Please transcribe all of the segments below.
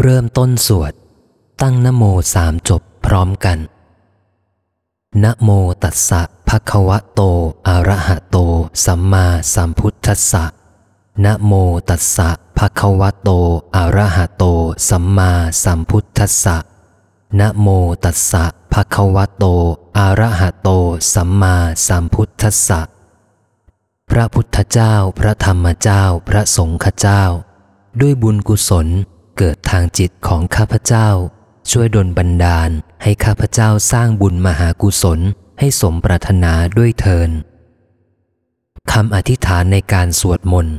เริ่มต้นสวด ตั้งนโมสามจบพร้อมกัน นะโมตัสสะภะคะวะโต อะระหะโต สัมมาสัมพุทธัสสะ นะโมตัสสะภะคะวะโต อะระหะโต สัมมาสัมพุทธัสสะ นะโมตัสสะภะคะวะโต อะระหะโต สัมมาสัมพุทธัสสะ พระพุทธเจ้า พระธรรมเจ้า พระสงฆ์เจ้า ด้วยบุญกุศล เกิดทางจิตของข้าพเจ้า ช่วยดลบันดาลให้ข้าพเจ้าสร้างบุญมหากุศลให้สมปรารถนาด้วยเทินคำอธิษฐานในการสวดมนต์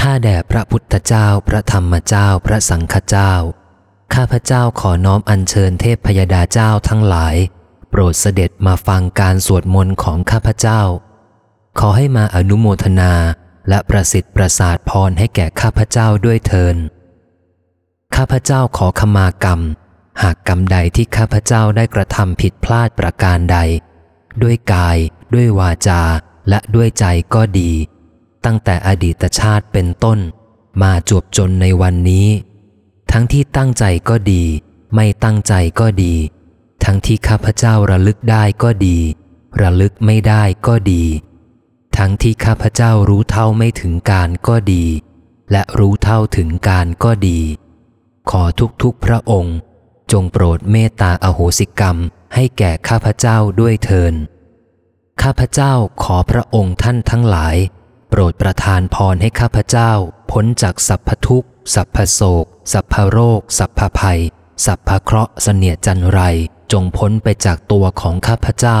ข้าแด่พระพุทธเจ้าพระธรรมเจ้าพระสังฆเจ้า ข้าพเจ้าขอน้อมอัญเชิญเทพพยดาเจ้าทั้งหลาย โปรดเสด็จมาฟังการสวดมนต์ของข้าพเจ้า ขอให้มาอนุโมทนาและประสิทธิ์ประสาทพรให้แก่ข้าพเจ้าด้วยเทิน ข้าพเจ้าขอขมากรรม หากกรรมใดที่ข้าพเจ้าได้กระทำผิดพลาดประการใด ด้วยกาย ด้วยวาจา และด้วยใจก็ดี ตั้งแต่อดีตชาติเป็นต้น มาจวบจนในวันนี้ ทั้งที่ตั้งใจก็ดี ไม่ตั้งใจก็ดี ทั้งที่ข้าพเจ้าระลึกได้ก็ดี ระลึกไม่ได้ก็ดี ทั้งที่ข้าพเจ้ารู้เท่าไม่ถึงการก็ดี และรู้เท่าถึงการก็ดี ขอทุกๆพระองค์ จงโปรดเมตตาอโหสิกรรมให้แก่ข้าพเจ้าด้วยเทิน ข้าพเจ้าขอพระองค์ท่านทั้งหลาย โปรดประทานพรให้ข้าพเจ้า พ้นจากสัพพทุกข์ สัพพโศก สัพพโรค สัพพภัย สัพพเคราะห์เสนียจันไร จงพ้นไปจากตัวของข้าพเจ้า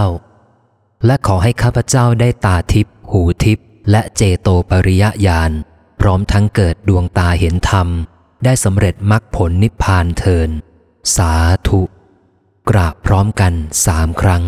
และขอให้ข้าพเจ้าได้ตาทิพหูทิพและเจโตปริยญาณพร้อมทั้งเกิดดวงตาเห็นธรรม ได้สำเร็จมรรคผลนิพพานเทิน สาธุ กราบพร้อมกันสามครั้ง